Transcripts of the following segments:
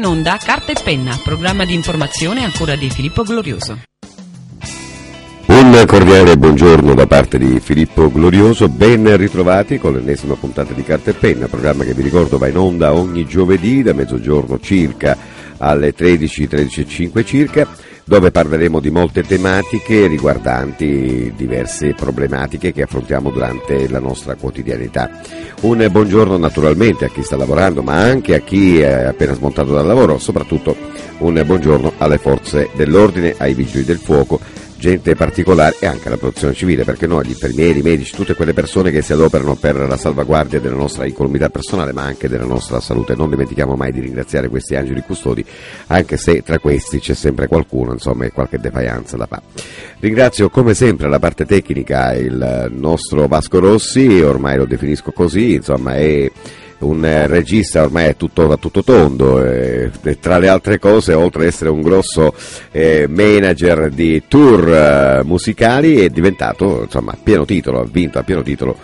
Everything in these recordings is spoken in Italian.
in onda Carta e Penna, programma di informazione a cura di Filippo Glorioso. Un cordiale buongiorno da parte di Filippo Glorioso, ben ritrovati con l'ennesima puntata di Carta e Penna, programma che vi ricordo va in onda ogni giovedì da mezzogiorno circa alle 13, 13.05 circa dove parleremo di molte tematiche riguardanti diverse problematiche che affrontiamo durante la nostra quotidianità. Un buongiorno naturalmente a chi sta lavorando, ma anche a chi è appena smontato dal lavoro, soprattutto un buongiorno alle forze dell'ordine, ai vigili del fuoco gente particolare e anche alla protezione civile, perché noi, gli infermieri, i medici, tutte quelle persone che si adoperano per la salvaguardia della nostra incolumità personale, ma anche della nostra salute. Non dimentichiamo mai di ringraziare questi angeli custodi, anche se tra questi c'è sempre qualcuno, insomma, e qualche defianza da fare. Ringrazio come sempre la parte tecnica il nostro Vasco Rossi, ormai lo definisco così, insomma, è un eh, regista ormai è tutto, tutto tondo, eh, tra le altre cose, oltre ad essere un grosso eh, manager di tour eh, musicali, è diventato insomma a pieno titolo, ha vinto a pieno titolo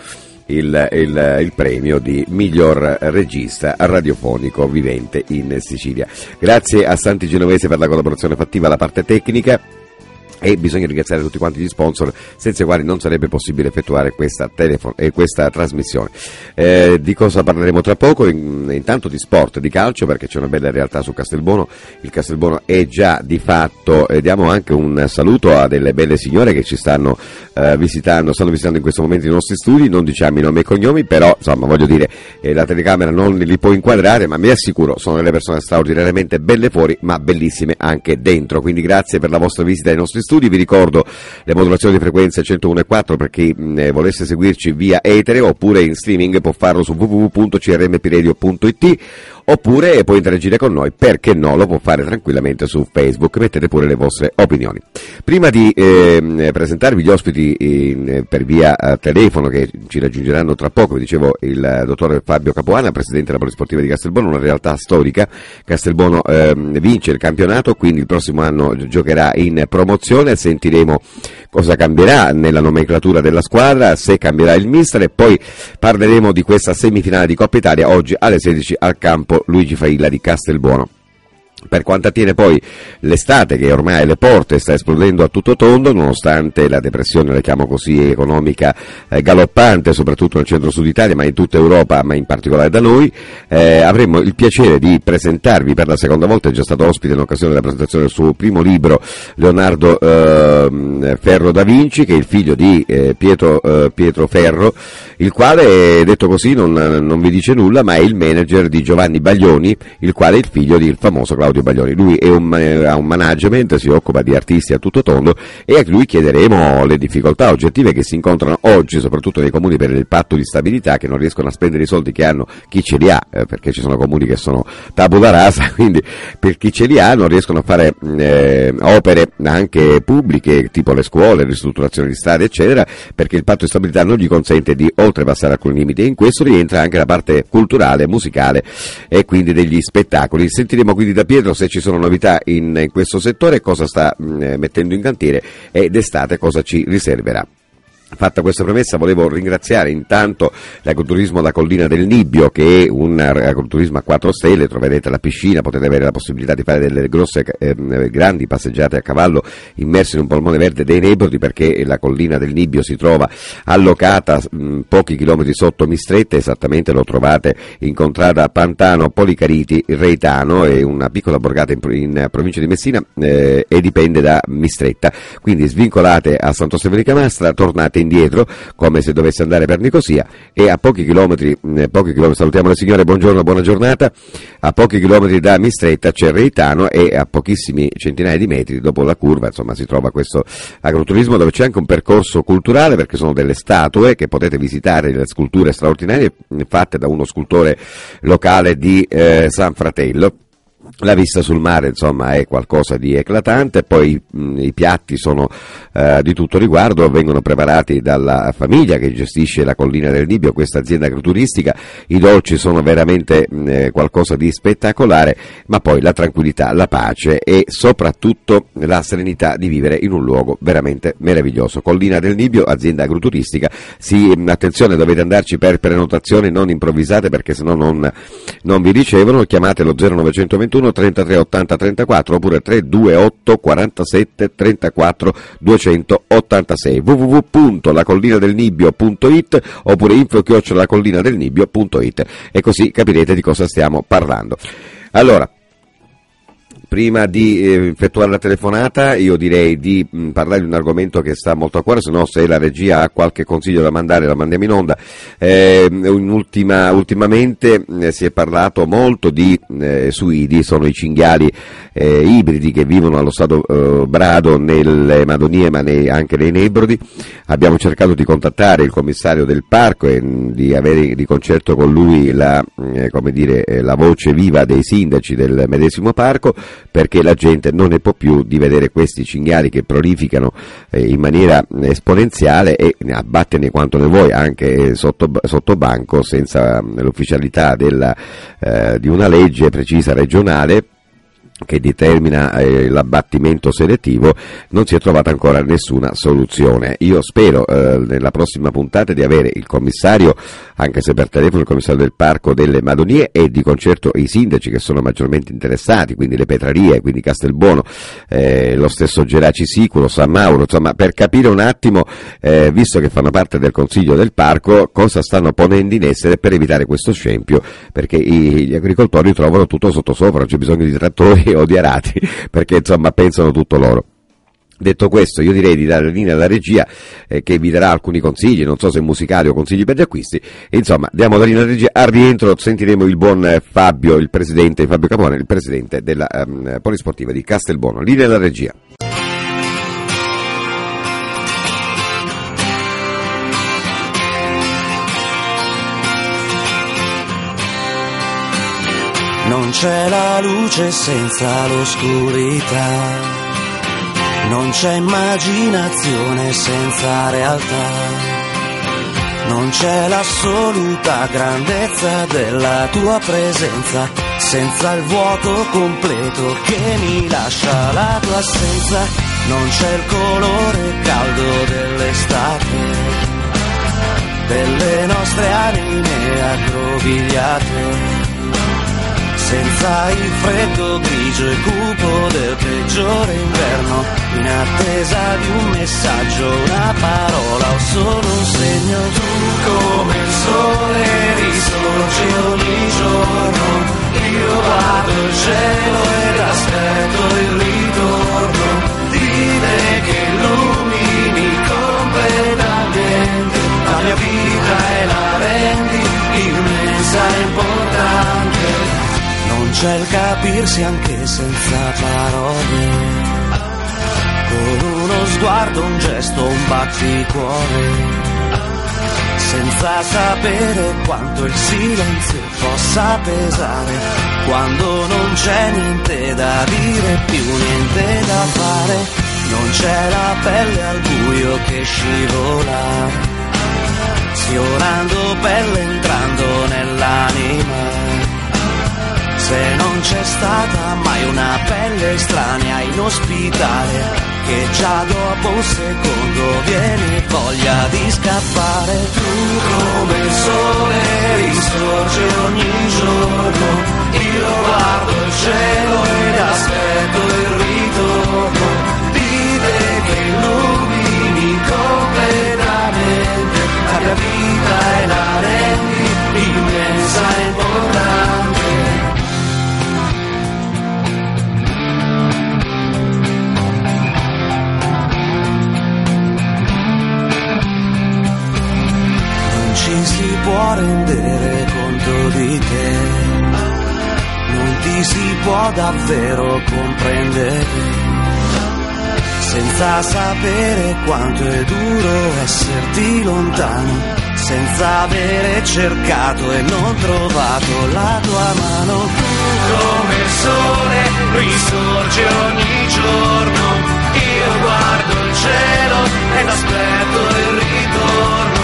il, il, il, premio di miglior regista radiofonico vivente in Sicilia. Grazie a Santi Genovese per la collaborazione fattiva alla parte tecnica e bisogna ringraziare tutti quanti gli sponsor senza i quali non sarebbe possibile effettuare questa, telefon- eh, questa trasmissione. Eh, di cosa parleremo tra poco? In, intanto di sport, di calcio perché c'è una bella realtà su Castelbuono, il Castelbuono è già di fatto, e diamo anche un saluto a delle belle signore che ci stanno eh, visitando, stanno visitando in questo momento i nostri studi, non diciamo i nomi e cognomi, però insomma voglio dire eh, la telecamera non li può inquadrare, ma mi assicuro sono delle persone straordinariamente belle fuori, ma bellissime anche dentro, quindi grazie per la vostra visita ai nostri studi, vi ricordo le modulazioni di frequenza 101.4 per chi mh, eh, volesse seguirci via etere oppure in streaming può farlo su www.crmpiradio.it oppure può interagire con noi, perché no, lo può fare tranquillamente su Facebook, mettete pure le vostre opinioni. Prima di eh, presentarvi gli ospiti in, per via eh, telefono che ci raggiungeranno tra poco, vi dicevo il dottor Fabio Capuana, presidente della Polisportiva di Castelbono, una realtà storica, Castelbono eh, vince il campionato, quindi il prossimo anno giocherà in promozione, sentiremo cosa cambierà nella nomenclatura della squadra, se cambierà il mister e poi parleremo di questa semifinale di Coppa Italia oggi alle 16 al campo Luigi Failla di Castelbuono. Per quanto attiene poi l'estate che ormai alle porte sta esplodendo a tutto tondo, nonostante la depressione, la chiamo così, economica eh, galoppante, soprattutto nel centro-sud Italia, ma in tutta Europa, ma in particolare da noi, eh, avremmo il piacere di presentarvi per la seconda volta, è già stato ospite in occasione della presentazione del suo primo libro, Leonardo eh, Ferro da Vinci, che è il figlio di eh, Pietro, eh, Pietro, Ferro, il quale, detto così, non, non, vi dice nulla, ma è il manager di Giovanni Baglioni, il quale è il figlio del famoso Claudio Claudio Baglioni. Lui un, ha un management, si occupa di artisti a tutto tondo e a lui chiederemo le difficoltà oggettive che si incontrano oggi, soprattutto nei comuni per il patto di stabilità, che non riescono a spendere i soldi che hanno chi ce li ha, eh, perché ci sono comuni che sono tabula rasa, quindi per chi ce li ha non riescono a fare eh, opere anche pubbliche, tipo le scuole, ristrutturazione di strade, eccetera, perché il patto di stabilità non gli consente di oltrepassare alcuni limiti. In questo rientra anche la parte culturale, musicale e quindi degli spettacoli. Sentiremo quindi da Pietro Pietro se ci sono novità in, in questo settore, cosa sta mh, eh, mettendo in cantiere e d'estate cosa ci riserverà. Fatta questa premessa volevo ringraziare intanto l'agroturismo da Collina del Nibbio che è un agroturismo a 4 stelle, troverete la piscina, potete avere la possibilità di fare delle grosse, eh, grandi passeggiate a cavallo immersi in un polmone verde dei Nebrodi perché la Collina del Nibbio si trova allocata mh, pochi chilometri sotto Mistretta, esattamente lo trovate in contrada Pantano Policariti Reitano, è una piccola borgata in, in provincia di Messina eh, e dipende da Mistretta, quindi svincolate a Santo Stefano di Camastra, tornate indietro come se dovesse andare per Nicosia e a pochi chilometri, eh, pochi chilometri salutiamo le signore, buongiorno, buona giornata, a pochi chilometri da Mistretta c'è Reitano e a pochissimi centinaia di metri dopo la curva insomma si trova questo agroturismo dove c'è anche un percorso culturale perché sono delle statue che potete visitare, delle sculture straordinarie fatte da uno scultore locale di eh, San Fratello la vista sul mare insomma è qualcosa di eclatante, poi mh, i piatti sono eh, di tutto riguardo, vengono preparati dalla famiglia che gestisce la collina del Nibbio, questa azienda agroturistica, i dolci sono veramente mh, eh, qualcosa di spettacolare, ma poi la tranquillità, la pace e soprattutto la serenità di vivere in un luogo veramente meraviglioso. Collina del Nibbio, azienda agroturistica, sì, attenzione dovete andarci per prenotazioni non improvvisate perché sennò non, non vi ricevono, chiamatelo 0921 31 33 80 34 oppure 328 47 34 286 www.lacollinadelnibbio.it oppure info chiocciolacollinadelnibbio.it e così capirete di cosa stiamo parlando. Allora, Prima di eh, effettuare la telefonata io direi di mh, parlare di un argomento che sta molto a cuore, se no se la regia ha qualche consiglio da mandare la mandiamo in onda. Eh, ultima, ultimamente eh, si è parlato molto di eh, suidi, sono i cinghiali eh, ibridi che vivono allo stato brado nelle Madonie ma nei, anche nei Nebrodi. Abbiamo cercato di contattare il commissario del parco e mh, di avere di concerto con lui la, dire, la voce viva dei sindaci del medesimo parco perché la gente non ne può più di vedere questi cinghiali che prolificano eh, in maniera esponenziale e abbattene quanto ne vuoi anche sotto, sotto banco senza l'ufficialità della, eh, di una legge precisa regionale che determina eh, l'abbattimento selettivo non si è trovata ancora nessuna soluzione. Io spero eh, nella prossima puntata di avere il commissario, anche se per telefono il commissario del parco delle Madonie e di concerto i sindaci che sono maggiormente interessati, quindi le Petrarie, quindi Castelbuono, eh, lo stesso Geraci Siculo, San Mauro, insomma per capire un attimo, eh, visto che fanno parte del consiglio del parco, cosa stanno ponendo in essere per evitare questo scempio, perché i, gli agricoltori trovano tutto sottosopra, non c'è bisogno di trattori o di arati, perché insomma pensano tutto loro. Detto questo, io direi di dare la linea alla regia eh, che vi darà alcuni consigli, non so se musicali o consigli per gli acquisti. E, insomma, diamo la linea alla regia. Al rientro sentiremo il buon Fabio, il presidente, Fabio Capone, il presidente della um, Polisportiva di Castelbuono. Linea alla regia. Non c'è la luce senza l'oscurità, non c'è immaginazione senza realtà, non c'è l'assoluta grandezza della tua presenza, senza il vuoto completo che mi lascia la tua assenza, non c'è il colore caldo dell'estate, delle nostre anime aggrovigliate senza il freddo grigio e cupo del peggiore inverno, in attesa di un messaggio, una parola o solo un segno. Tu come il sole risorgi ogni giorno, io guardo il cielo ed aspetto il ritorno di te che illumini completamente la mia vita e la rendi immensa e importante non c'è il capirsi anche senza parole. Con uno sguardo, un gesto, un batticuore. Senza sapere quanto il silenzio possa pesare. Quando non c'è niente da dire, più niente da fare. Non c'è la pelle al buio che scivola. Sfiorando pelle entrando nell'anima se non c'è stata mai una pelle estranea in ospitale, che già dopo un secondo viene voglia di scappare. Tu come il sole risorge ogni giorno, io guardo il cielo ed aspetto il ritorno di te che illumini completamente la mia vita e la rendi immensa e importante. Si può rendere conto di te, non ti si può davvero comprendere. Senza sapere quanto è duro esserti lontano, senza avere cercato e non trovato la tua mano. Come il sole risorge ogni giorno, io guardo il cielo ed aspetto il ritorno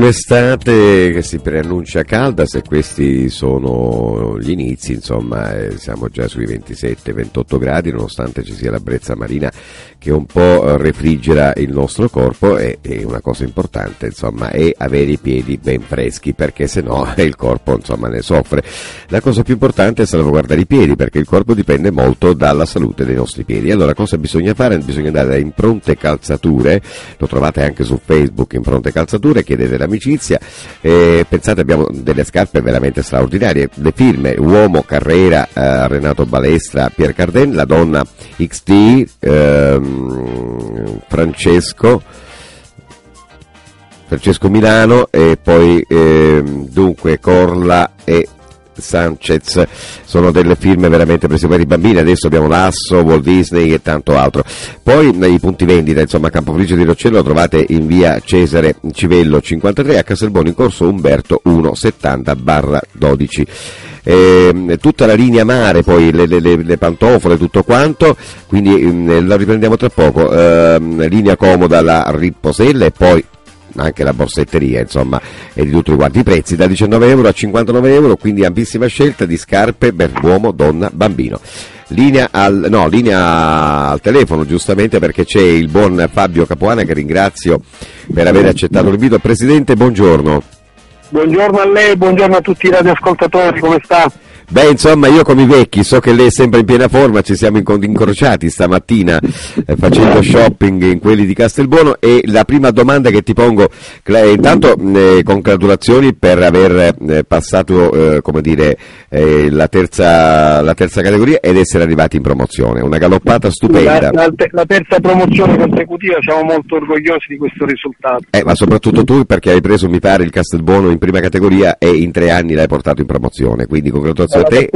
allora, un'estate che si preannuncia calda, se questi sono gli inizi, insomma, eh, siamo già sui 27-28 gradi, nonostante ci sia la brezza marina che un po' refrigera il nostro corpo e, e una cosa importante, insomma, è avere i piedi ben freschi, perché se no il corpo, insomma, ne soffre. La cosa più importante è salvaguardare i piedi, perché il corpo dipende molto dalla salute dei nostri piedi. Allora, cosa bisogna fare? Bisogna andare da Impronte Calzature, lo trovate anche su Facebook, Impronte Calzature, chiedete l'amicizia, eh, pensate abbiamo delle scarpe veramente straordinarie, le firme Uomo, Carrera, eh, Renato Balestra, Pier Carden, la donna XT, ehm, Francesco, Francesco Milano e poi ehm, dunque Corla e Sanchez. Sono delle firme veramente prese per i bambini adesso abbiamo Lasso, Walt Disney e tanto altro. Poi nei punti vendita insomma Campofelice di Roccello lo trovate in via Cesare Civello 53 a Caselbono in corso Umberto 170 barra 12 eh, tutta la linea mare, poi le, le, le pantofole, tutto quanto, quindi eh, la riprendiamo tra poco, eh, linea comoda la riposella e poi anche la borsetteria, insomma, e di tutti quanti i prezzi, da 19 euro a 59 euro, quindi ampissima scelta di scarpe per uomo, donna, bambino. Linea al, no, linea al telefono giustamente perché c'è il buon Fabio Capuana che ringrazio per aver accettato l'invito. Presidente, buongiorno. Buongiorno a lei, buongiorno a tutti i radioascoltatori, come sta? Beh, insomma, io come i vecchi, so che lei è sempre in piena forma, ci siamo incrociati stamattina eh, facendo shopping in quelli di Castelbuono e la prima domanda che ti pongo, eh, intanto eh, congratulazioni per aver eh, passato, eh, come dire, eh, la terza, la, terza, categoria ed essere arrivati in promozione, una galoppata stupenda. La, la, la, terza promozione consecutiva, siamo molto orgogliosi di questo risultato. ma soprattutto tu perché hai preso, mi pare, il Castelbuono in prima categoria e in tre anni l'hai portato in promozione, quindi congratulazioni a te.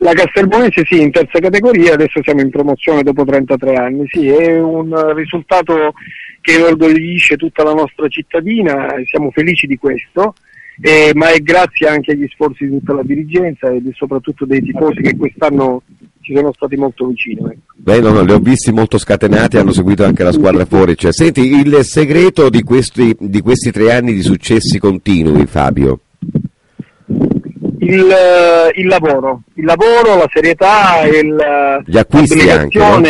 La Castelbuonese sì, in terza categoria, adesso siamo in promozione dopo 33 anni, sì, è un risultato che inorgoglisce tutta la nostra cittadina, siamo felici di questo, eh, ma è grazie anche agli sforzi di tutta la dirigenza e soprattutto dei tifosi che quest'anno ci sono stati molto vicini. Ecco. Beh, no, no, li ho visti molto scatenati, hanno seguito anche la squadra fuori. Cioè, senti, il segreto di questi, di questi tre anni di successi continui, Fabio? Il, il, lavoro, il lavoro, la serietà il, Gli anche, no?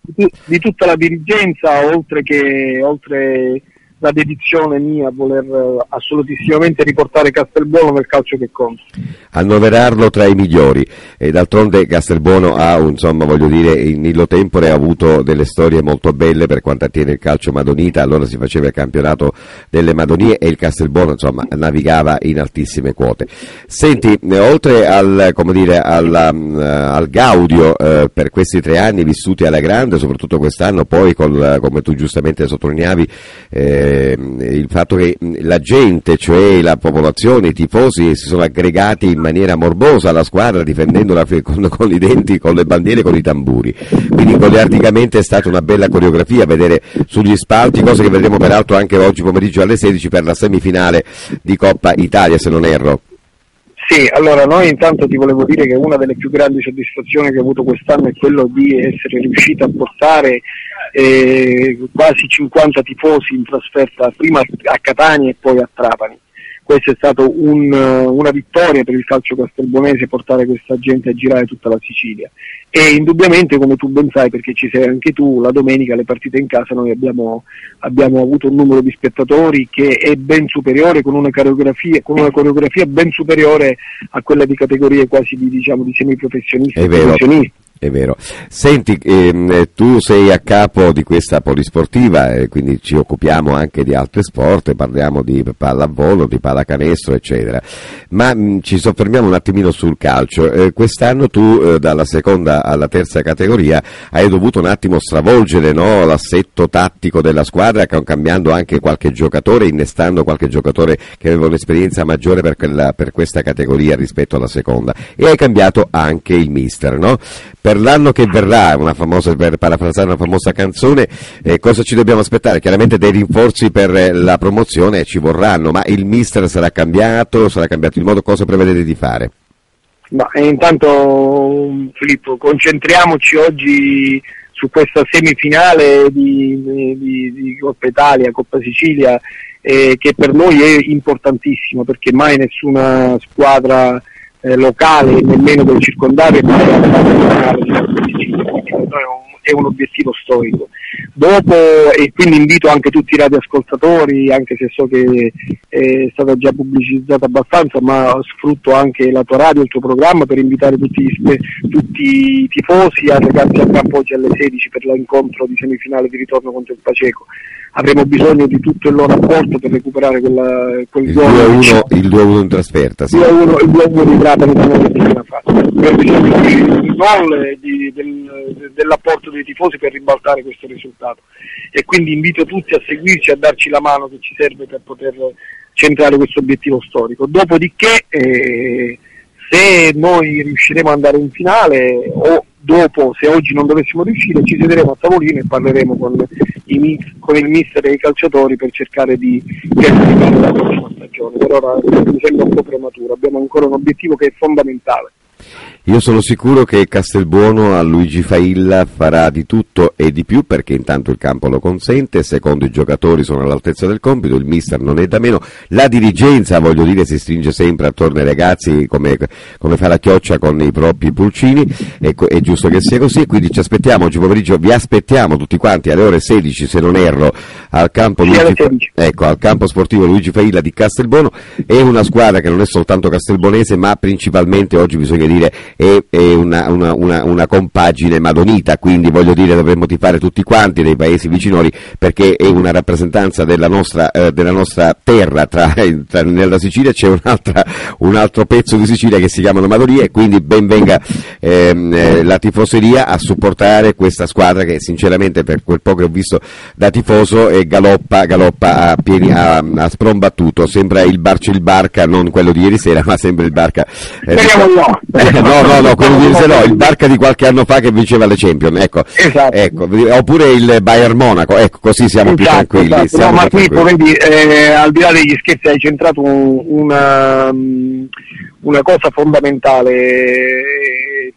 di, di, tutta la dirigenza, oltre che oltre la dedizione mia a voler eh, assolutissimamente riportare Castelbuono nel calcio che conta. Annoverarlo tra i migliori e d'altronde Castelbuono ha, insomma, voglio dire, in Illo Tempore ha avuto delle storie molto belle per quanto attiene il calcio madonita, allora si faceva il campionato delle Madonie e il Castelbuono, insomma, navigava in altissime quote. Senti, eh, oltre al, dire, al, um, al gaudio eh, per questi tre anni vissuti alla grande, soprattutto quest'anno poi, col, come tu giustamente sottolineavi, eh, Ehm, il fatto che la gente, cioè la popolazione, i tifosi si sono aggregati in maniera morbosa alla squadra difendendola con, con i denti, con le bandiere, con i tamburi. Quindi goliardicamente è stata una bella coreografia vedere sugli spalti, cosa che vedremo peraltro anche oggi pomeriggio alle 16 per la semifinale di Coppa Italia, se non erro. Sì, allora noi intanto ti volevo dire che una delle più grandi soddisfazioni che ho avuto quest'anno è quello di essere riuscito a portare eh, quasi 50 tifosi in trasferta prima a Catania e poi a Trapani. Questa è stata un, una vittoria per il calcio castelbonese portare questa gente a girare tutta la Sicilia. E indubbiamente come tu ben sai perché ci sei anche tu la domenica le partite in casa noi abbiamo, abbiamo avuto un numero di spettatori che è ben superiore con una coreografia, con una coreografia ben superiore a quella di categorie quasi di, diciamo, di semiprofessionisti e professionisti è vero. Senti, ehm, tu sei a capo di questa polisportiva e quindi ci occupiamo anche di altri sport, parliamo di pallavolo, di pallacanestro, eccetera. Ma mh, ci soffermiamo un attimino sul calcio. Eh, quest'anno tu eh, dalla seconda alla terza categoria hai dovuto un attimo stravolgere no, l'assetto tattico della squadra, cambiando anche qualche giocatore, innestando qualche giocatore che aveva un'esperienza maggiore per, quella, per questa categoria rispetto alla seconda. E hai cambiato anche il mister, no? Per l'anno che verrà, famosa, per parafrasare una famosa canzone, eh, cosa ci dobbiamo aspettare? Chiaramente dei rinforzi per eh, la promozione ci vorranno, ma il mister sarà cambiato, sarà cambiato il modo, cosa prevedete di fare? Ma, eh, intanto Filippo, concentriamoci oggi su questa semifinale di, di, di Coppa Italia, Coppa Sicilia eh, che per noi è importantissimo perché mai nessuna squadra eh, locale, nemmeno del circondario, mai arrivata alla finale è un obiettivo storico. Dopo, e quindi invito anche tutti i radioascoltatori, anche se so che è stata già pubblicizzata abbastanza, ma sfrutto anche la tua radio, il tuo programma per invitare tutti, tutti i tifosi a recarsi al campo oggi alle 16 per l'incontro di semifinale di ritorno contro il Paceco avremo bisogno di tutto il loro apporto per recuperare quella, quel il gol. 2-1, il 2-1 in trasferta, sì. 2-1, il 2-1 di Trapani come settimana fa. Avremo bisogno di gol e di, del, dell'apporto dei tifosi per ribaltare questo risultato. E quindi invito tutti a seguirci, a darci la mano che ci serve per poter centrare questo obiettivo storico. Dopodiché, eh, se noi riusciremo ad andare in finale o dopo, se oggi non dovessimo riuscire, ci siederemo a tavolino e parleremo con, i, con il mister e i calciatori per cercare di pianificare la prossima stagione. Per ora mi sembra un po' prematuro, abbiamo ancora un obiettivo che è fondamentale. Io sono sicuro che Castelbuono a Luigi Failla farà di tutto e di più perché intanto il campo lo consente, secondo i giocatori sono all'altezza del compito, il mister non è da meno, la dirigenza voglio dire si stringe sempre attorno ai ragazzi come, come fa la chioccia con i propri pulcini, ecco, è giusto che sia così, quindi ci aspettiamo oggi pomeriggio, vi aspettiamo tutti quanti alle ore 16 se non erro al campo, Luigi, ecco, al campo sportivo Luigi Failla di Castelbuono, è una squadra che non è soltanto castelbonese ma principalmente oggi bisogna dire è, è una, una, una, una, compagine madonita, quindi voglio dire dovremmo tifare tutti quanti dei paesi vicinori perché è una rappresentanza della nostra, eh, della nostra terra, tra, tra, nella Sicilia c'è un altro pezzo di Sicilia che si chiamano Madonia e quindi ben venga ehm, eh, la tifoseria a supportare questa squadra che sinceramente per quel po' che ho visto da tifoso eh, galoppa, galoppa a, pieni, a, a sprombattuto, sembra il Barci il Barca, non quello di ieri sera ma sembra il Barca. Eh, no. No, no, quello di no, il Barca di qualche anno fa che vinceva le Champions, ecco. Esatto. ecco oppure il Bayern Monaco, ecco, così siamo esatto, più tranquilli. Esatto. Siamo no, ma qui, vedi, eh, al di là degli scherzi hai centrato un, una, una cosa fondamentale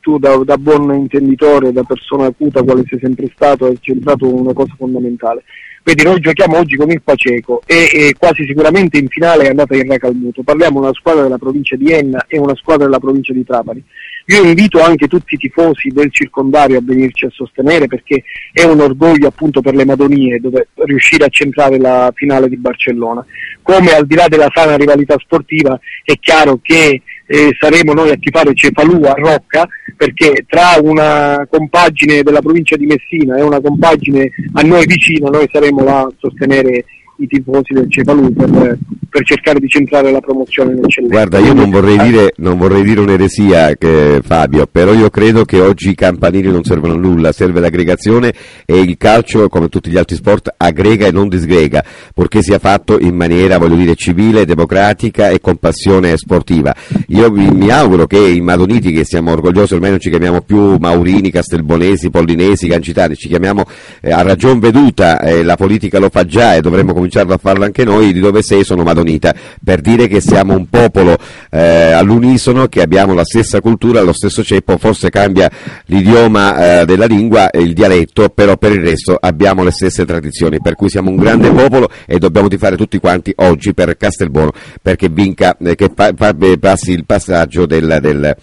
tu da, da, buon intenditore, da persona acuta quale sei sempre stato, hai centrato una cosa fondamentale. Vedi, noi giochiamo oggi con il Paceco e, e quasi sicuramente in finale è andata in Recalmuto. Parliamo di una squadra della provincia di Enna e una squadra della provincia di Trapani. Io invito anche tutti i tifosi del circondario a venirci a sostenere perché è un orgoglio appunto per le Madonie dove riuscire a centrare la finale di Barcellona. Come al di là della sana rivalità sportiva è chiaro che eh, saremo noi a tifare Cefalù a Rocca perché tra una compagine della provincia di Messina e una compagine a noi vicina noi saremo là a sostenere i tifosi del Cefalù per, per, cercare di centrare la promozione nel centro. Guarda, io non vorrei dire, non vorrei dire un'eresia, che, Fabio, però io credo che oggi i campanili non servono a nulla, serve l'aggregazione e il calcio, come tutti gli altri sport, aggrega e non disgrega, purché sia fatto in maniera, voglio dire, civile, democratica e con passione sportiva. Io mi, mi auguro che i madoniti, che siamo orgogliosi, ormai non ci chiamiamo più Maurini, Castelbonesi, Pollinesi, Gancitani, ci chiamiamo eh, a ragion veduta, eh, la politica lo fa già e dovremmo cominciare cominciarlo a farlo anche noi, di dove sei sono Madonita, per dire che siamo un popolo eh, all'unisono, che abbiamo la stessa cultura, lo stesso ceppo, forse cambia l'idioma eh, della lingua e il dialetto, però per il resto abbiamo le stesse tradizioni, per cui siamo un grande popolo e dobbiamo fare tutti quanti oggi per Castelbuono perché vinca, eh, che pa, pa, passi il passaggio del, del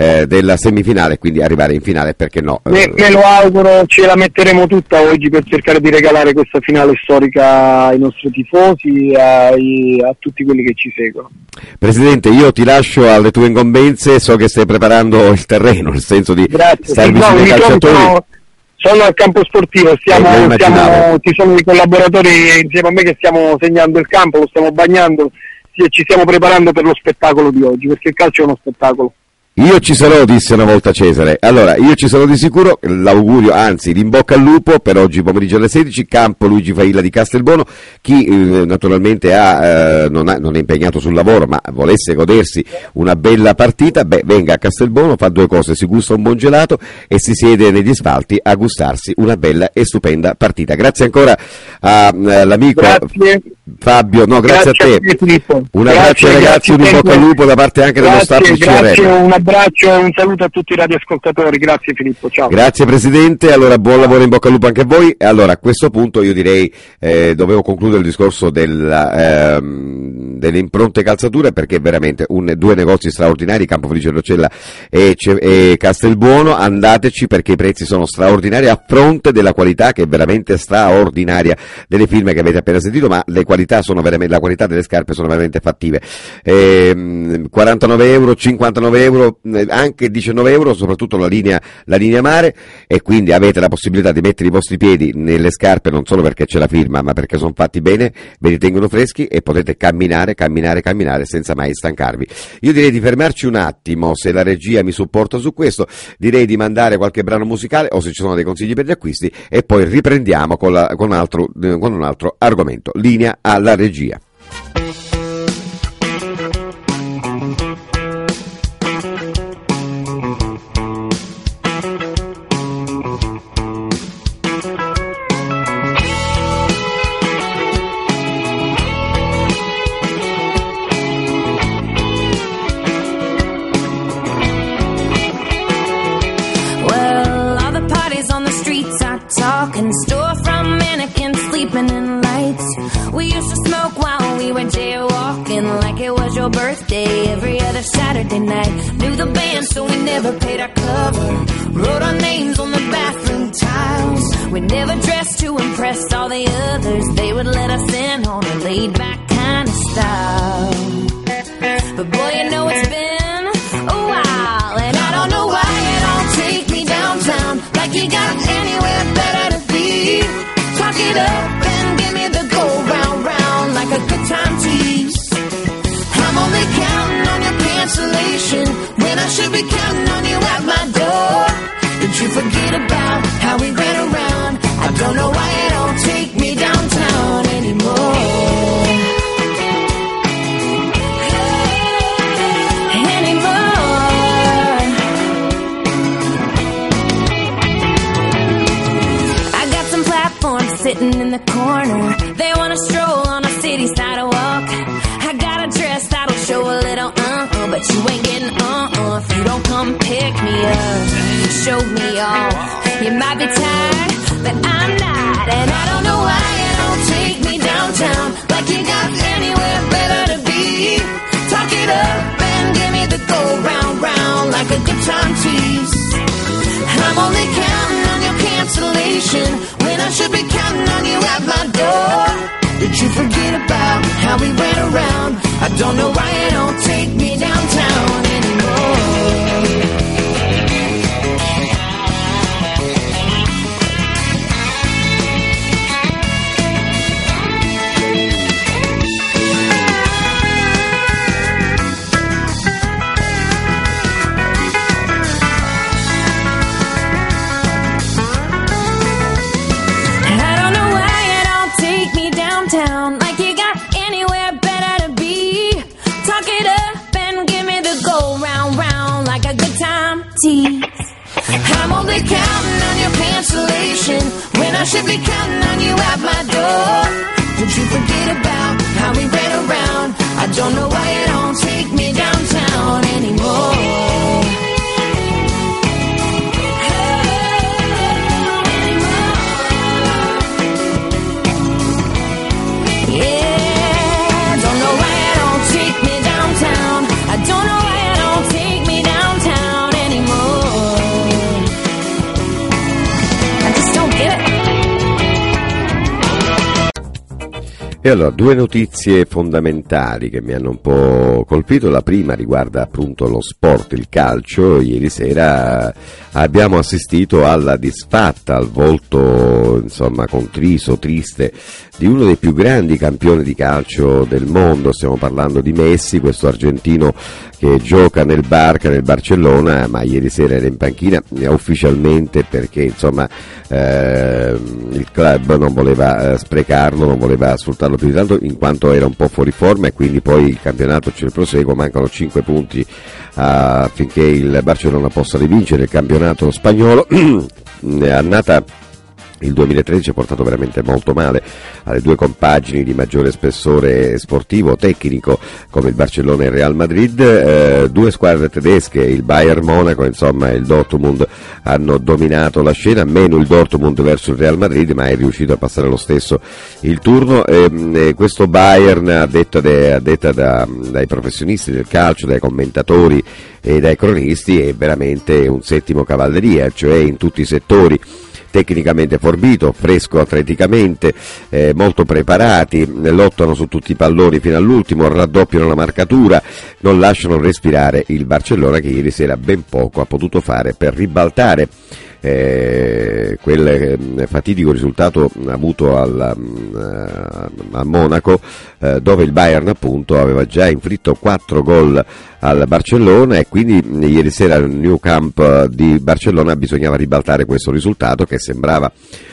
eh, della semifinale, quindi arrivare in finale, perché no? Me, me, lo auguro, ce la metteremo tutta oggi per cercare di regalare questa finale storica ai nostri tifosi e a tutti quelli che ci seguono. Presidente, io ti lascio alle tue incombenze, so che stai preparando il terreno, nel senso di Grazie. stare vicino ai calciatori. Sono, sono al campo sportivo, stiamo, eh, stiamo, ci sono i collaboratori insieme a me che stiamo segnando il campo, lo stiamo bagnando, ci stiamo preparando per lo spettacolo di oggi, perché il calcio è uno spettacolo. Io ci sarò, disse una volta Cesare. Allora, io ci sarò di sicuro, l'augurio, anzi, in bocca al lupo per oggi pomeriggio alle 16, campo Luigi Failla di Castelbono. Chi eh, naturalmente ha, eh, non, ha, non, è impegnato sul lavoro, ma volesse godersi una bella partita, beh, venga a Castelbono, fa due cose, si gusta un buon gelato e si siede negli spalti a gustarsi una bella e stupenda partita. Grazie ancora all'amico Grazie. Fabio, no, grazie, grazie a te. A te un abbraccio ragazzi, un in bocca al lupo da parte anche grazie, dello staff di CRM. Abbraccio e un saluto a tutti i radioascoltatori, grazie Filippo, ciao. Grazie Presidente, allora buon lavoro in bocca al lupo anche a voi. Allora a questo punto io direi eh, dovevo concludere il discorso della, ehm, delle impronte calzature perché veramente un, due negozi straordinari, Campo Felice Rocella e, e Castelbuono, andateci perché i prezzi sono straordinari a fronte della qualità che è veramente straordinaria delle firme che avete appena sentito, ma qualità la qualità delle scarpe sono veramente fattive. Eh, 49 euro, 59 euro, anche 19 euro, soprattutto la linea, la linea mare e quindi avete la possibilità di mettere i vostri piedi nelle scarpe non solo perché c'è la firma ma perché sono fatti bene, ve li tengono freschi e potete camminare, camminare, camminare senza mai stancarvi. Io direi di fermarci un attimo, se la regia mi supporta su questo, direi di mandare qualche brano musicale o se ci sono dei consigli per gli acquisti e poi riprendiamo con, la, con, altro, con un altro argomento. Linea alla regia. Never paid be counting on you at my door. Did you forget about how we ran around? I don't know why you don't take me downtown anymore. Anymore. I got some platforms sitting in the corner. They wanna stroll on a city sidewalk. I got a dress that'll show a little uh-uh, but you ain't getting uh-uh if you don't come pick me up. Show me off. You might be tired, but I'm not, and I don't know why you don't take me downtown like you got anywhere better to be. Talk it up and give me the go round round like a good time tease. I'm only counting on your cancellation when I should be counting on you at my door. Did you forget about how we went around? I don't know why you don't take me downtown anymore. I'm counting on your cancellation when I should be counting on you at my door. Did you forget about how we ran around? I don't know why you don't take me downtown anymore. Allora, due notizie fondamentali che mi hanno un po' colpito. La prima riguarda appunto lo sport, il calcio. Ieri sera abbiamo assistito alla disfatta, al volto insomma contriso, triste di uno dei più grandi campioni di calcio del mondo. Stiamo parlando di Messi, questo argentino che gioca nel Barca, nel Barcellona, ma ieri sera era in panchina eh, ufficialmente perché insomma eh, il club non voleva eh, sprecarlo, non voleva sfruttarlo tanto in quanto era un po' fuori forma e quindi poi il campionato c'è il proseguo, mancano 5 punti affinché il Barcellona possa rivincere il campionato spagnolo. Annata il 2013 ha portato veramente molto male. Alle due compagini di maggiore spessore sportivo, tecnico come il Barcellona e il Real Madrid, eh, due squadre tedesche, il Bayern Monaco e il Dortmund hanno dominato la scena, meno il Dortmund verso il Real Madrid ma è riuscito a passare lo stesso il turno. E, questo Bayern a detta, de, a da, dai professionisti del calcio, dai commentatori e dai cronisti è veramente un settimo cavalleria, cioè in tutti i settori tecnicamente forbito, fresco atleticamente, eh, molto preparati, lottano su tutti i palloni fino all'ultimo, raddoppiano la marcatura, non lasciano respirare il Barcellona che ieri sera ben poco ha potuto fare per ribaltare eh, quel eh, fatidico risultato avuto al, uh, a Monaco eh, dove il Bayern appunto aveva già inflitto 4 gol al Barcellona e quindi ieri sera al New Camp di Barcellona bisognava ribaltare questo risultato che sembrava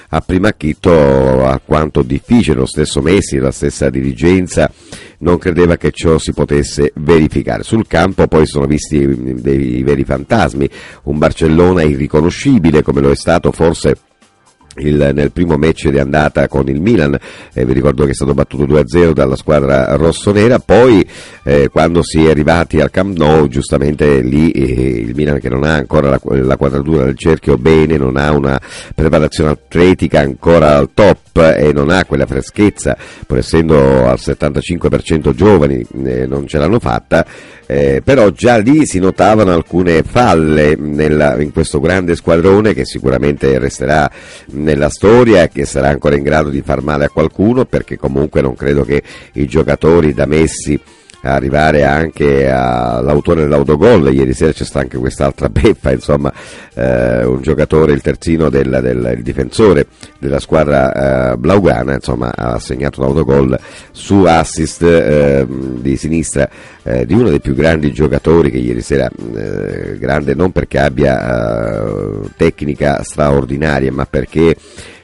a prima acchitto alquanto difficile, lo stesso Messi, la stessa dirigenza non credeva che ciò si potesse verificare. Sul campo poi sono visti dei veri fantasmi, un Barcellona irriconoscibile come lo è stato forse il, nel primo match di andata con il Milan, eh, vi ricordo che è stato battuto 2-0 dalla squadra rossonera, poi eh, quando si è arrivati al Camp Nou, giustamente lì eh, il Milan che non ha ancora la, la, quadratura del cerchio bene, non ha una preparazione atletica ancora al top e non ha quella freschezza, pur essendo al 75% giovani, eh, non ce l'hanno fatta, eh, però già lì si notavano alcune falle nella, in questo grande squadrone che sicuramente resterà nella storia che sarà ancora in grado di far male a qualcuno perché comunque non credo che i giocatori da Messi arrivare anche all'autore dell'autogol, ieri sera c'è stata anche quest'altra beffa, insomma eh, un giocatore, il terzino del, del il difensore della squadra eh, Blaugana, insomma ha segnato un autogol su assist eh, di sinistra eh, di uno dei più grandi giocatori che ieri sera, eh, grande non perché abbia eh, tecnica straordinaria, ma perché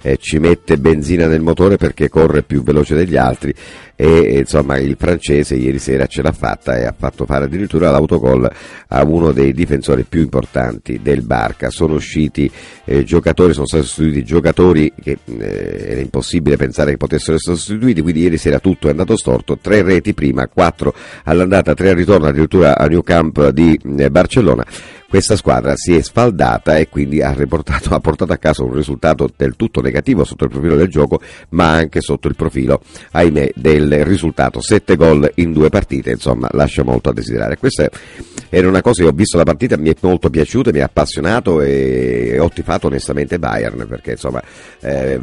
eh, ci mette benzina nel motore perché corre più veloce degli altri e insomma il francese ieri sera ce l'ha fatta e ha fatto fare addirittura l'autogol a uno dei difensori più importanti del Barca. Sono usciti eh, giocatori, sono stati sostituiti giocatori che eh, era impossibile pensare che potessero essere sostituiti, quindi ieri sera tutto è andato storto, tre reti prima, quattro all'andata, tre al ritorno addirittura a New Camp di eh, Barcellona questa squadra si è sfaldata e quindi ha, ha, portato a casa un risultato del tutto negativo sotto il profilo del gioco, ma anche sotto il profilo, ahimè, del risultato. Sette gol in due partite, insomma, lascia molto a desiderare. Questa era una cosa che ho visto la partita, mi è molto piaciuta, mi ha appassionato e ho tifato onestamente Bayern, perché insomma, eh,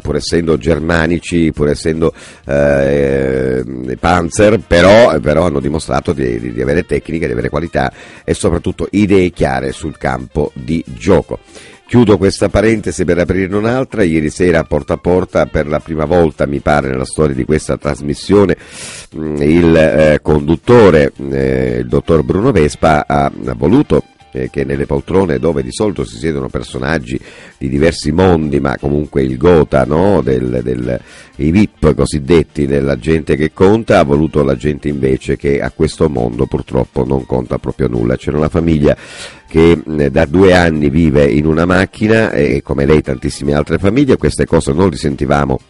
pur essendo germanici, pur essendo eh, Panzer, però, però, hanno dimostrato di, di, di avere tecnica, di avere qualità e soprattutto idee chiare sul campo di gioco. Chiudo questa parentesi per aprirne un'altra. Ieri sera, porta a porta, per la prima volta, mi pare, nella storia di questa trasmissione, mm, il eh, conduttore, eh, il dottor Bruno Vespa, ha, ha voluto eh, che nelle poltrone dove di solito si siedono personaggi di diversi mondi, ma comunque il gota, no? del, del, i VIP cosiddetti della gente che conta, ha voluto la gente invece che a questo mondo purtroppo non conta proprio nulla. C'era una famiglia che da due anni vive in una macchina e come lei tantissime altre famiglie, queste cose non le sentivamo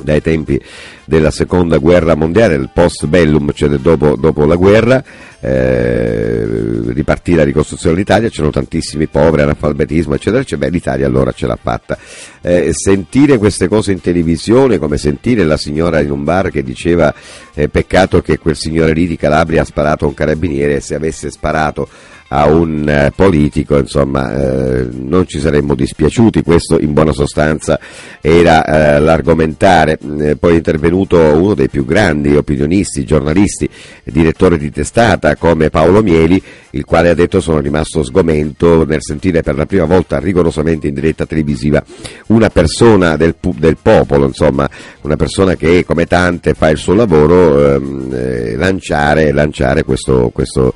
dai tempi della seconda guerra mondiale, il post bellum, cioè dopo, dopo la guerra, eh, ripartì la ricostruzione dell'Italia, c'erano tantissimi poveri, analfabetismo, eccetera, eccetera, beh, l'Italia allora ce l'ha fatta. Eh, sentire queste cose in televisione, come sentire la signora in un bar che diceva eh, peccato che quel signore lì di Calabria ha sparato a un carabiniere se avesse sparato a un eh, politico, insomma, eh, non ci saremmo dispiaciuti, questo in buona sostanza era eh, l'argomentare. Eh, poi è intervenuto uno dei più grandi opinionisti, giornalisti, direttore di testata come Paolo Mieli, il quale ha detto sono rimasto sgomento nel sentire per la prima volta rigorosamente in diretta televisiva una persona del, del popolo, insomma, una persona che come tante fa il suo lavoro, ehm, eh, lanciare, lanciare questo, questo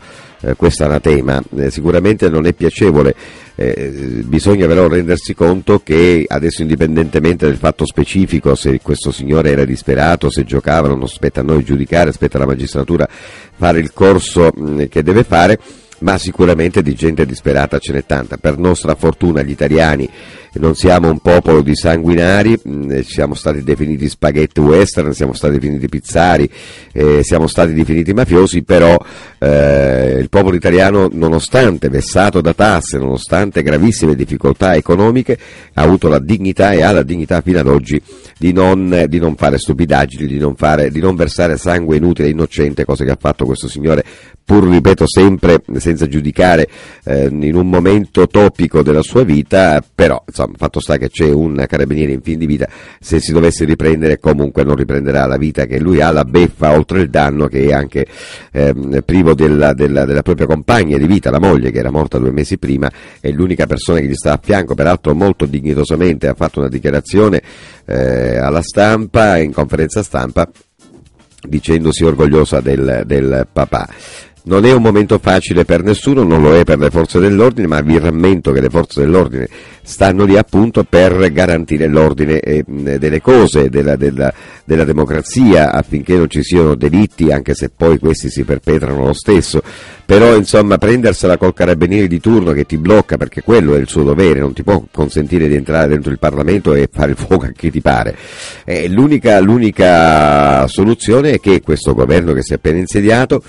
questo anatema. Eh, sicuramente non è piacevole, eh, bisogna però rendersi conto che adesso indipendentemente dal fatto specifico, se questo signore era disperato, se giocava, non spetta a noi giudicare, spetta alla magistratura fare il corso mm, che deve fare, ma sicuramente di gente disperata ce n'è tanta. Per nostra fortuna gli italiani non siamo un popolo di sanguinari, mh, eh, siamo stati definiti spaghetti western, siamo stati definiti pizzari, eh, siamo stati definiti mafiosi, però eh, il popolo italiano, nonostante vessato da tasse, nonostante gravissime difficoltà economiche, ha avuto la dignità e ha la dignità fino ad oggi di non, di non fare stupidaggini, di non, fare, di non versare sangue inutile e innocente, cosa che ha fatto questo signore pur ripeto sempre senza giudicare eh, in un momento topico della sua vita, però insomma fatto sta che c'è un carabiniere in fin di vita, se si dovesse riprendere comunque non riprenderà la vita che lui ha, la beffa oltre il danno che è anche eh, privo della, della, della, propria compagna di vita, la moglie che era morta due mesi prima, è l'unica persona che gli sta a fianco, peraltro molto dignitosamente ha fatto una dichiarazione eh, alla stampa, in conferenza stampa, dicendosi orgogliosa del, del papà. Non è un momento facile per nessuno, non lo è per le forze dell'ordine, ma vi rammento che le forze dell'ordine stanno lì appunto per garantire l'ordine eh, delle cose, della, della, della, democrazia, affinché non ci siano delitti, anche se poi questi si perpetrano lo stesso. Però insomma prendersela col carabiniere di turno che ti blocca, perché quello è il suo dovere, non ti può consentire di entrare dentro il Parlamento e fare il fuoco a chi ti pare. Eh, l'unica, soluzione è che questo governo che si è appena insediato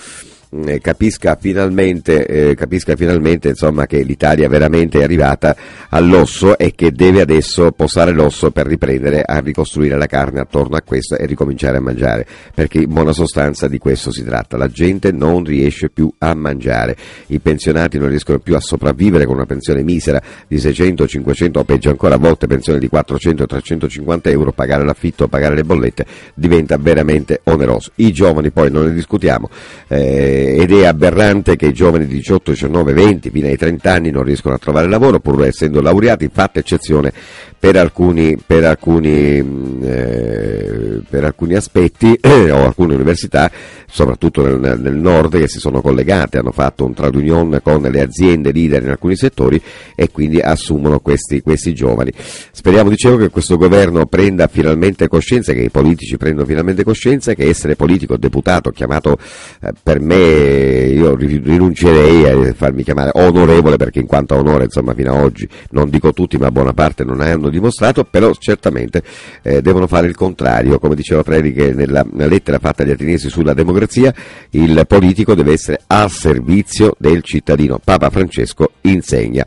capisca finalmente, eh, capisca finalmente insomma, che l'Italia veramente è arrivata all'osso e che deve adesso posare l'osso per riprendere a ricostruire la carne attorno a questo e ricominciare a mangiare, perché in buona sostanza di questo si tratta. La gente non riesce più a mangiare, i pensionati non riescono più a sopravvivere con una pensione misera di 600, 500 o peggio ancora a volte pensione di 400, 350 euro, pagare l'affitto, pagare le bollette diventa veramente oneroso. I giovani poi non ne discutiamo. Eh, ed è aberrante che i giovani di 18, 19, 20 fino ai 30 anni non riescono a trovare lavoro pur essendo laureati, fatta eccezione per alcuni, per alcuni, mm, eh, per alcuni aspetti o alcune università, soprattutto nel, nel, nord, che si sono collegate, hanno fatto un trade union con le aziende leader in alcuni settori e quindi assumono questi, questi giovani. Speriamo, dicevo, che questo governo prenda finalmente coscienza, che i politici prendano finalmente coscienza che essere politico, deputato, chiamato eh, per me, io rinuncerei a farmi chiamare onorevole perché in quanto a onore, insomma, fino ad oggi, non dico tutti, ma buona parte non hanno dimostrato, però certamente eh, devono fare il contrario, come diceva Prediche nella, lettera fatta agli ateniesi sulla democrazia, il politico deve essere al servizio del cittadino. Papa Francesco insegna.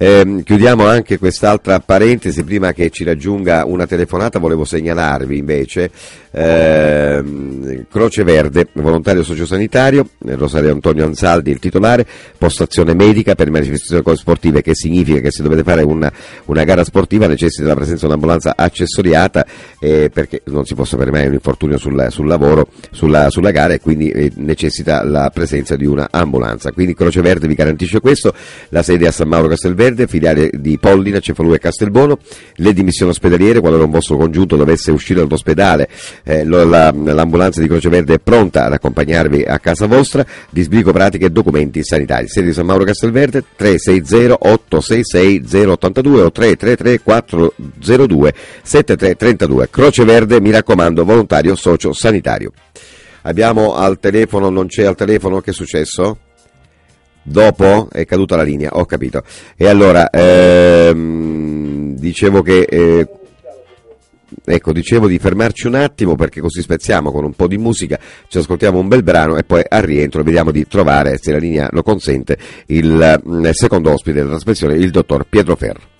Eh, chiudiamo anche quest'altra parentesi, prima che ci raggiunga una telefonata volevo segnalarvi invece eh, Croce Verde, volontario sociosanitario, Rosario Antonio Ansaldi il titolare, postazione medica per manifestazioni sportive, che significa che se dovete fare una, una gara sportiva necessita la presenza di un'ambulanza accessoriata eh, perché non si può sapere mai un infortunio sul, sul lavoro, sulla, sulla, gara e quindi eh, necessita la presenza di una ambulanza. Quindi Croce Verde vi garantisce questo, la sede è a San Mauro Castelverde Verde, filiale di Pollina, Cefalù e Castelbono, le dimissioni ospedaliere, qualora un vostro congiunto dovesse uscire dall'ospedale, eh, la, l'ambulanza di Croce Verde è pronta ad accompagnarvi a casa vostra, disbrigo pratiche e documenti sanitari. Sede di San Mauro Castelverde 360 866 082 o 333 402 7332. Croce Verde, mi raccomando, volontario socio sanitario. Abbiamo al telefono, non c'è al telefono, che è successo? Dopo è caduta la linea, ho capito. E allora, ehm, dicevo che... Eh, ecco, dicevo di fermarci un attimo perché così spezziamo con un po' di musica, ci ascoltiamo un bel brano e poi al rientro vediamo di trovare, se la linea lo consente, il, il mm, secondo ospite della trasmissione, il dottor Pietro Ferro.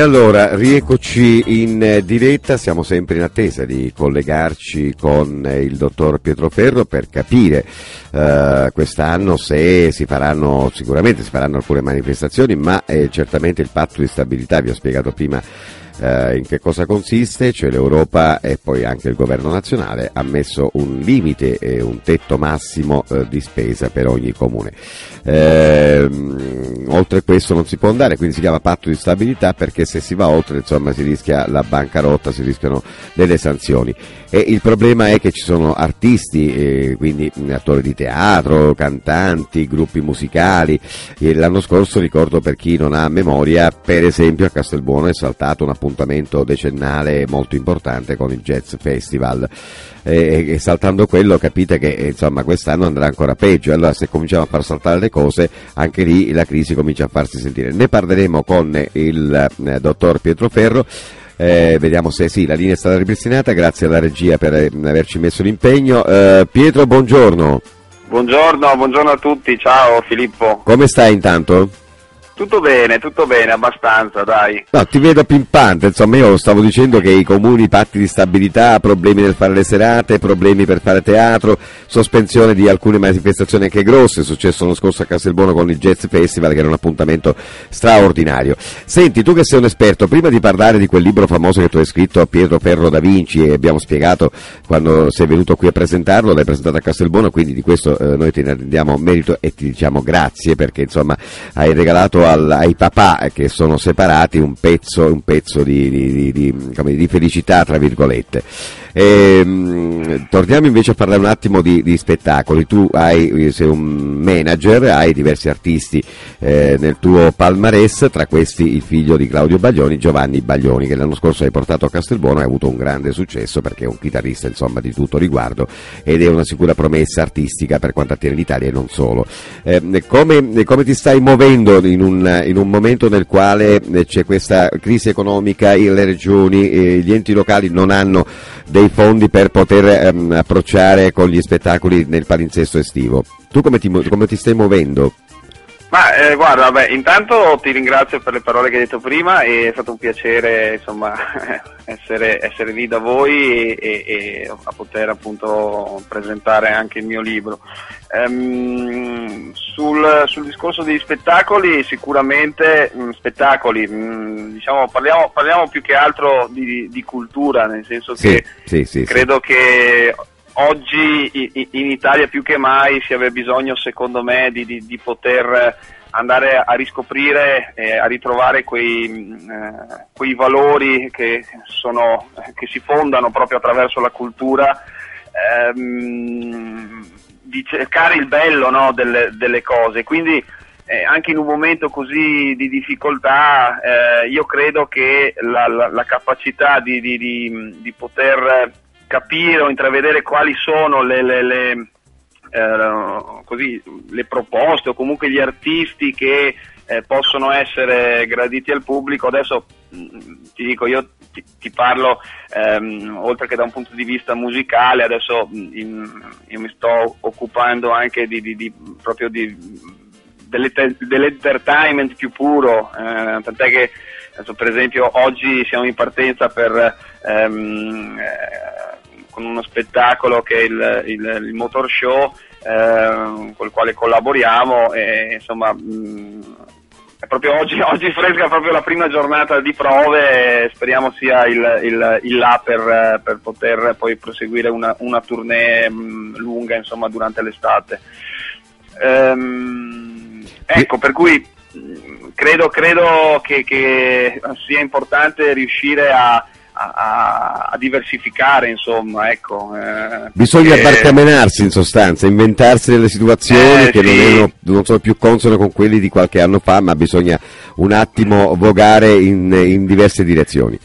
E allora, rieccoci in eh, diretta, siamo sempre in attesa di collegarci con eh, il dottor Pietro Ferro per capire eh, quest'anno se si faranno, sicuramente si faranno alcune manifestazioni, ma eh, certamente il patto di stabilità, vi ho spiegato prima eh, in che cosa consiste, cioè l'Europa e poi anche il governo nazionale ha messo un limite e un tetto massimo eh, di spesa per ogni comune. Eh, oltre questo non si può andare, quindi si chiama patto di stabilità perché se si va oltre insomma, si rischia la bancarotta, si rischiano delle sanzioni. E il problema è che ci sono artisti, eh, quindi attori di teatro, cantanti, gruppi musicali. L'anno scorso ricordo per chi non ha memoria, per esempio a Castelbuono è saltato un appuntamento decennale molto importante con il Jazz Festival. E, e, saltando quello capite che insomma quest'anno andrà ancora peggio allora se cominciamo a far saltare le cose anche lì la crisi comincia a farsi sentire ne parleremo con il eh, dottor Pietro Ferro eh, vediamo se sì, la linea è stata ripristinata, grazie alla regia per eh, averci messo l'impegno. Eh, Pietro, buongiorno. Buongiorno, buongiorno a tutti, ciao Filippo. Come stai intanto? Tutto bene, tutto bene, abbastanza, dai. No, ti vedo pimpante, insomma io stavo dicendo che i comuni patti di stabilità, problemi nel fare le serate, problemi per fare teatro, sospensione di alcune manifestazioni anche grosse, è successo l'anno scorso a Castelbuono con il Jazz Festival che era un appuntamento straordinario. Senti, tu che sei un esperto, prima di parlare di quel libro famoso che tu hai scritto a Pietro Ferro da Vinci e abbiamo spiegato quando sei venuto qui a presentarlo, l'hai presentato a Castelbuono, quindi di questo eh, noi ti rendiamo merito e ti diciamo grazie perché insomma hai regalato al, ai papà che sono separati un pezzo, un pezzo di, di, di, di, felicità, tra virgolette. E, mh, torniamo invece a parlare un attimo di, spettacoli. Tu hai, sei un manager, hai diversi artisti eh, nel tuo palmarès, tra questi il figlio di Claudio Baglioni, Giovanni Baglioni, che l'anno scorso hai portato a Castelbuono e ha avuto un grande successo perché è un chitarrista insomma, di tutto riguardo ed è una sicura promessa artistica per quanto attiene l'Italia e non solo. Eh, come, come ti stai muovendo in un in un momento nel quale eh, c'è questa crisi economica, le regioni, e gli enti locali non hanno dei fondi per poter ehm, approcciare con gli spettacoli nel palinsesto estivo. Tu come ti, come ti stai muovendo? Ma eh, guarda, beh, intanto ti ringrazio per le parole che hai detto prima e è stato un piacere insomma, essere, essere, lì da voi e, e, e, a poter appunto presentare anche il mio libro. Ehm, sul, sul, discorso degli spettacoli, sicuramente mh, mm, spettacoli, mh, mm, diciamo, parliamo, parliamo, più che altro di, di cultura, nel senso sì, che sì, sì, credo che oggi in Italia più che mai si aveva bisogno, secondo me, di, di, di poter andare a riscoprire e a ritrovare quei, eh, quei valori che, sono, che, si fondano proprio attraverso la cultura, ehm, di cercare il bello no, delle, delle, cose. Quindi eh, anche in un momento così di difficoltà eh, io credo che la, la, la capacità di, di poter capire o intravedere quali sono le, le, le, eh, così, le, proposte o comunque gli artisti che eh, possono essere graditi al pubblico. Adesso mh, mm, ti dico, io ti, ti parlo ehm, oltre che da un punto di vista musicale, adesso mm, in, io mi sto occupando anche di, di, di proprio di dell'entertainment più puro, eh, tant'è che adesso, per esempio oggi siamo in partenza per ehm, eh, con uno spettacolo che è il, il, il Motor Show eh, col quale collaboriamo e insomma mh, proprio oggi, oggi fresca proprio la prima giornata di prove e speriamo sia il, il, il là per, per, poter poi proseguire una, una tournée mh, lunga insomma durante l'estate. Ehm, ecco, per cui credo, credo che, che sia importante riuscire a a, a, diversificare, insomma, ecco. Eh, Bisogna perché... barcamenarsi in sostanza, inventarsi delle situazioni eh, che sì. non, erano, non, sono più consone con quelli di qualche anno fa, ma bisogna un attimo vogare in, in diverse direzioni.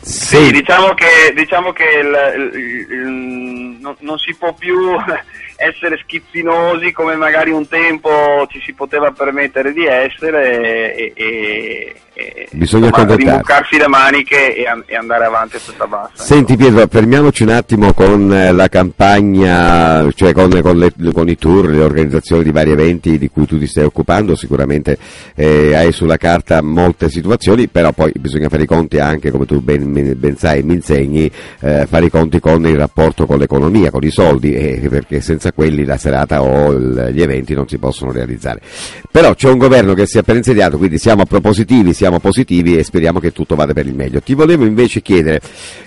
Sì, sì diciamo che, diciamo che il, il, il, non, non, si può più essere schizzinosi come magari un tempo ci si poteva permettere di essere e, e, e Bisogna rimboccarsi le maniche e, e andare avanti a tutta bassa. Senti Pietro, fermiamoci un attimo con eh, la campagna, cioè con, con le- con i tour, le organizzazioni di vari eventi di cui tu ti stai occupando, sicuramente eh, hai sulla carta molte situazioni, però poi bisogna fare i conti anche, come tu ben, ben sai e mi insegni, eh, fare i conti con il rapporto con l'economia, con i soldi, eh, perché senza quelli la serata o il- gli eventi non si possono realizzare. Però c'è un governo che si è appena insediato, quindi siamo propositivi, siamo positivi e speriamo che tutto vada per il meglio. Ti volevo invece chiedere,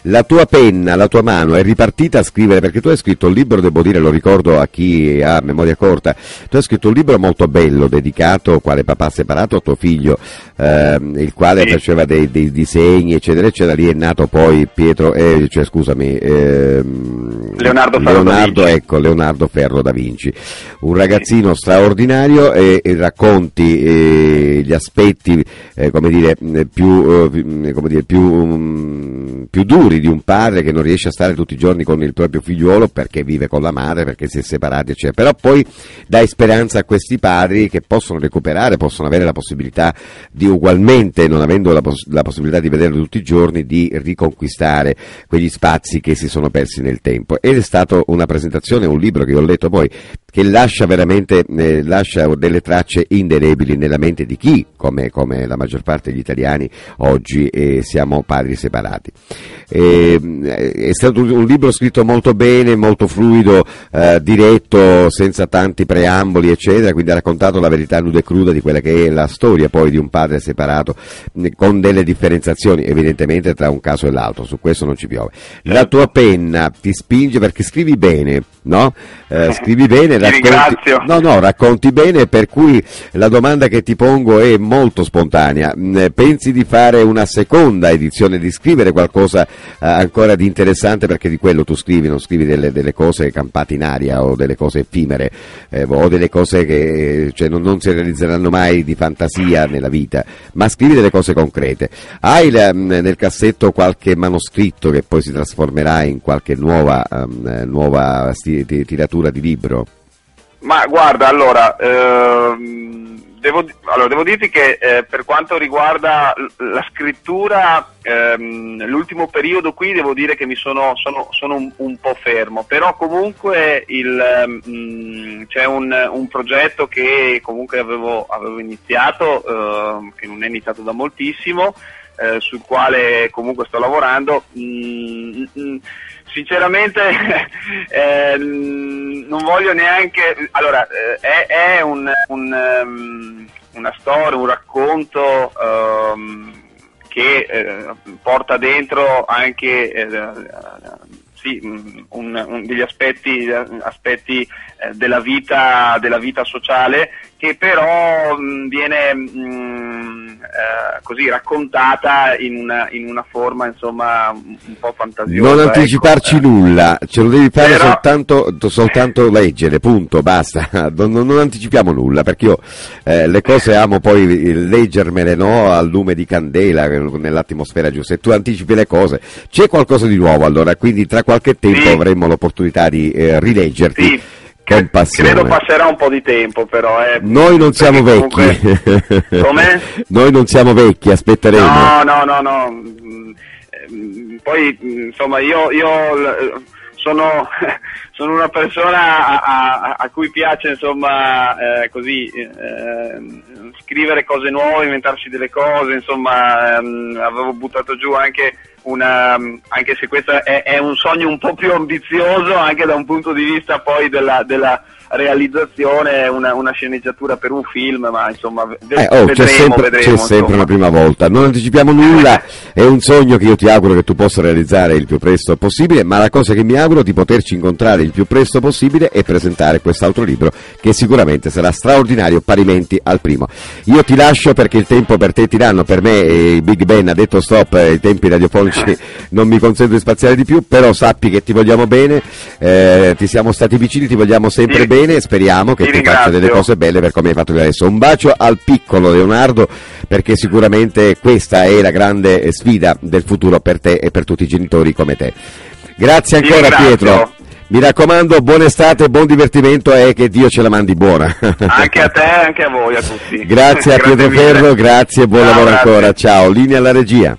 la tua penna, la tua mano è ripartita a scrivere, perché tu hai scritto un libro, devo dire, lo ricordo a chi ha memoria corta, tu hai scritto un libro molto bello, dedicato, quale papà separato, a tuo figlio, ehm, il quale Sì. faceva dei, dei disegni, eccetera, eccetera, lì è nato poi Pietro, eh, cioè scusami, ehm, Leonardo Leonardo, ecco, Leonardo Ferro da Vinci, un ragazzino straordinario e, e racconti eh, gli aspetti, eh, come dire, più, eh, come dire, più, mm, più duri di un padre che non riesce a stare tutti i giorni con il proprio figliuolo perché vive con la madre, perché si è separati, eccetera. Però poi dai speranza a questi padri che possono recuperare, possono avere la possibilità di ugualmente, non avendo la, poss- la possibilità di vederlo tutti i giorni, di riconquistare quegli spazi che si sono persi nel tempo. Ed è stata una presentazione, un libro che ho letto poi, che lascia veramente eh, lascia delle tracce indelebili nella mente di chi, come, come la maggior parte degli italiani oggi, eh, siamo padri separati. E, eh, è stato un libro scritto molto bene, molto fluido, eh, diretto, senza tanti preamboli, eccetera, quindi ha raccontato la verità nuda e cruda di quella che è la storia poi di un padre separato, con delle differenziazioni evidentemente tra un caso e l'altro, su questo non ci piove. La tua penna ti spinge perché scrivi bene, no? Eh, scrivi bene, Ti ringrazio. No, no, racconti bene, per cui la domanda che ti pongo è molto spontanea. Pensi di fare una seconda edizione, di scrivere qualcosa eh, ancora di interessante, perché di quello tu scrivi, non scrivi delle, delle cose campate in aria o delle cose effimere eh, o delle cose che eh, cioè, non, non si realizzeranno mai di fantasia nella vita, ma scrivi delle cose concrete. Hai la- mm, nel cassetto qualche manoscritto che poi si trasformerà in qualche nuova, eh, nuova tiratura di libro? Ma guarda, allora, ehm, devo, allora, devo dirti che eh, per quanto riguarda l- la scrittura, ehm, l'ultimo periodo qui devo dire che mi sono, sono, sono un, un po' fermo, però comunque il, ehm, c'è un, un progetto che comunque avevo, avevo iniziato, ehm, che non è iniziato da moltissimo, eh, sul quale comunque sto lavorando. Mm, mm, sinceramente eh, non voglio neanche allora eh, è, è un, un, ehm, una storia un racconto ehm, che eh, porta dentro anche eh, sì, mm, un- un- degli aspetti, aspetti eh, della, vita, della vita sociale che però mh, viene mh, eh, così raccontata in una, in una forma insomma un, po' fantasiosa. Non ecco. anticiparci Eh, nulla, ce lo devi fare Però- soltanto, soltanto leggere, punto, basta. Non, non- non anticipiamo nulla perché io eh, le cose amo poi leggermele no, al lume di candela, nell'atmosfera giusta. Se tu anticipi le cose, c'è qualcosa di nuovo allora, quindi tra qualche tempo Sì. avremo l'opportunità di eh, rileggerti Sì, con passione. credo passerà un po' di tempo però. eh, Noi non siamo vecchi. comunque- Come? Noi non siamo vecchi, aspetteremo. No, no, no, no. Mm, ehm, Poi, mm, insomma, io, io sono, sono una persona a, a- a cui piace, insomma, eh, così, eh, scrivere cose nuove, inventarsi delle cose, insomma, ehm, avevo buttato giù anche una, anche se questo è, è un sogno un po' più ambizioso, anche da un punto di vista poi della, della realizzazione, una, una sceneggiatura per un film, ma insomma, ve- Eh, oh, vedremo, c'è sempre, vedremo, c'è sempre insomma. una prima volta. Non anticipiamo nulla, è un sogno che io ti auguro che tu possa realizzare il più presto possibile, ma la cosa che mi auguro è di poterci incontrare il più presto possibile e presentare quest'altro libro che sicuramente sarà straordinario parimenti al primo. Io ti lascio perché il tempo per te tiranno, per me eh, il Big Ben ha detto stop, eh, i tempi radiofonici non mi consentono di spaziare di più, però sappi che ti vogliamo bene, eh, ti siamo stati vicini, ti vogliamo sempre Ti- bene e speriamo che ti tu faccia delle cose belle per come hai fatto adesso. Un bacio al piccolo Leonardo perché sicuramente questa è la grande sfida del futuro per te e per tutti i genitori come te. Grazie Ti ancora. Pietro. Mi raccomando, buona estate, buon divertimento e che Dio ce la mandi buona. Anche a te e anche a voi, a tutti. Grazie a Pietro mille. Ferro, grazie e buon Ciao, lavoro grazie. ancora. Ciao, linea alla regia.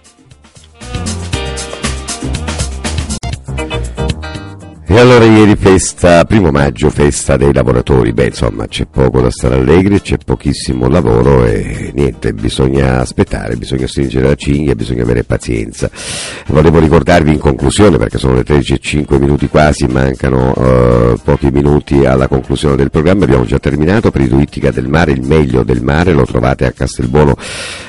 E allora ieri festa, primo maggio, festa dei lavoratori, beh insomma c'è poco da stare allegri, c'è pochissimo lavoro e niente, bisogna aspettare, bisogna stringere la cinghia, bisogna avere pazienza. Volevo ricordarvi in conclusione, perché sono le 13 e 5 minuti quasi, mancano eh, pochi minuti alla conclusione del programma, abbiamo già terminato, per Ittica del Mare, il meglio del mare, lo trovate a Castelbuono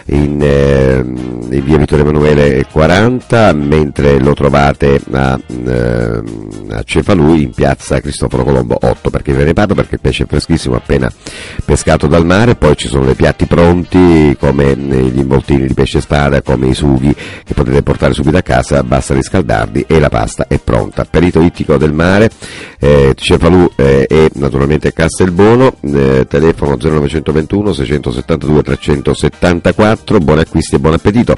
in, eh, in via Vittorio Emanuele 40, mentre lo trovate a, eh, a Cefalù in piazza Cristoforo Colombo 8, perché ve ne parlo perché il pesce è freschissimo appena pescato dal mare, poi ci sono dei piatti pronti come gli involtini di pesce spada, come i sughi che potete portare subito a casa, basta riscaldarli e la pasta è pronta. Perito ittico del mare, eh, Cefalù eh, e naturalmente Castelbuono, eh, telefono 0921 672 374, buoni acquisti e buon appetito.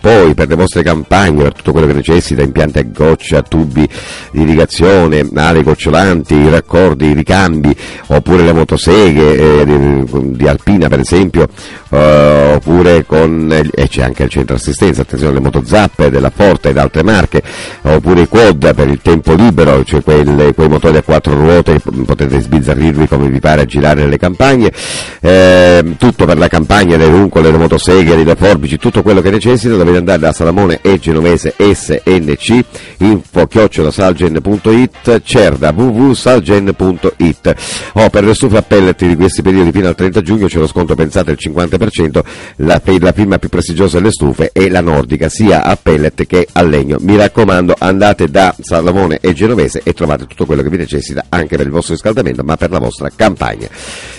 Poi per le vostre campagne, per tutto quello che necessita, impianti a goccia, tubi di irrigazione, ali gocciolanti, i raccordi, i ricambi, oppure le motoseghe eh, di, di Alpina per esempio, eh, oppure con, e c'è anche il centro assistenza, attenzione alle motozappe della Forte ed altre marche, oppure i quad per il tempo libero, cioè quelle- quei motori a quattro ruote potete sbizzarrirvi come vi pare a girare nelle campagne, eh, tutto per la campagna, le runcole, le motoseghe, le forbici, tutto quello che necessita, dovete andare da Salamone e Genovese SNC, info chiocciolasalgen.it, cerda www.salgen.it. Oh, per le stufe a pellet di questi periodi fino al 30 giugno c'è lo sconto pensate il 50%, la, la firma più prestigiosa delle stufe è la nordica, sia a pellet che a legno. Mi raccomando, andate da Salamone e Genovese e trovate tutto quello che vi necessita anche per il vostro riscaldamento, ma per la vostra campagna.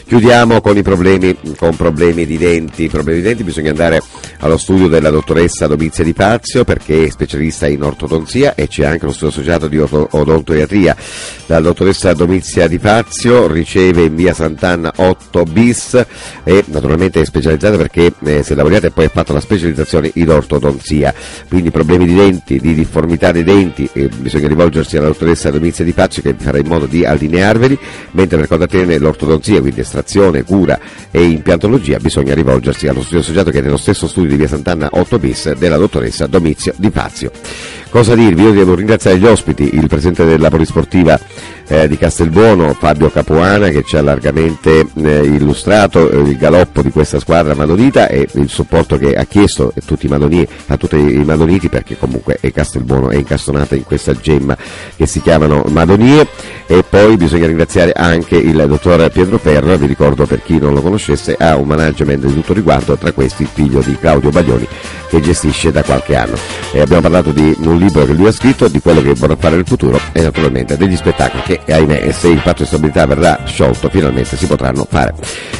Chiudiamo con i problemi, con problemi di denti. Problemi di denti bisogna andare allo studio della dottoressa Domizia Di Pazio perché è specialista in ortodonzia e c'è anche lo studio associato di orto- odontoiatria. La dottoressa Domizia Di Pazio riceve in via Sant'Anna 8 bis e naturalmente è specializzata perché eh, si è laureata e poi ha fatto la specializzazione in ortodonzia. Quindi problemi di denti, di difformità dei denti, eh, bisogna rivolgersi alla dottoressa Domizia Di Pazio che farà in modo di allinearveli, mentre per quanto attiene l'ortodonzia, quindi estrazione, cura e impiantologia, bisogna rivolgersi allo studio associato che è nello stesso studio di via Sant'Anna 8 bis della dottoressa Domizio Di Fazio. Cosa dirvi? Io devo ringraziare gli ospiti, il presidente della Polisportiva eh, di Castelbuono, Fabio Capuana, che ci ha largamente eh, illustrato eh, il galoppo di questa squadra madonita e il supporto che ha chiesto a tutti i, madoni- a tutti i madoniti, perché comunque è Castelbuono è incastonata in questa gemma che si chiamano Madonie. E poi bisogna ringraziare anche il dottor Pietro Ferro, vi ricordo per chi non lo conoscesse, ha un management di tutto riguardo, tra questi il figlio di Claudio Baglioni che gestisce da qualche anno. E abbiamo parlato di un libro che lui ha scritto, di quello che vorrà fare nel futuro e naturalmente degli spettacoli che, ahimè, se il patto di stabilità verrà sciolto, finalmente si potranno fare.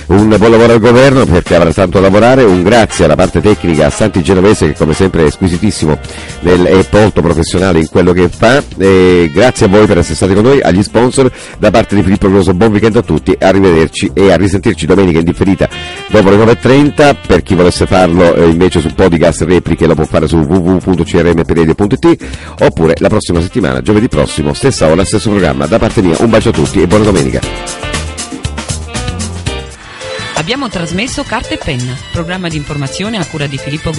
Un buon lavoro al governo perché avrà tanto da lavorare, un grazie alla parte tecnica a Santi Genovese che come sempre è squisitissimo è molto professionale in quello che fa. E grazie a voi per essere stati con noi, agli sponsor, da parte di Filippo Grosso, buon weekend a tutti, arrivederci e a risentirci domenica in differita dopo le 9.30, per chi volesse farlo eh, invece su podcast repliche lo può fare su www.crmperedio.it oppure la prossima settimana, giovedì prossimo, stessa ora, stesso programma. Da parte mia un bacio a tutti e buona domenica. Abbiamo trasmesso Carta e Penna, programma di informazione a cura di Filippo